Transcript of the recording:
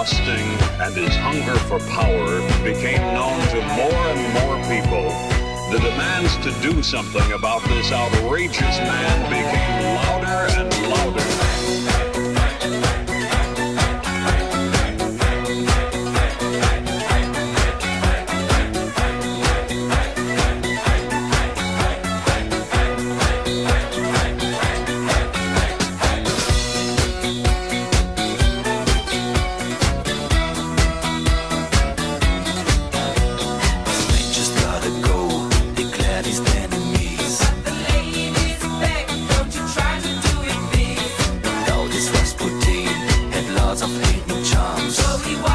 and his hunger for power became known to more and more people, the demands to do something about this outrageous man became louder and. ain't no charm. So he